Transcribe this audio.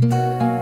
Música